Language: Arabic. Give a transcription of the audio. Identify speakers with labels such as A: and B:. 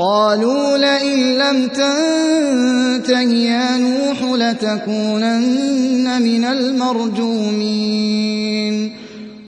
A: قالوا لئن لم تنته يا نوح لتكونن من المرجومين.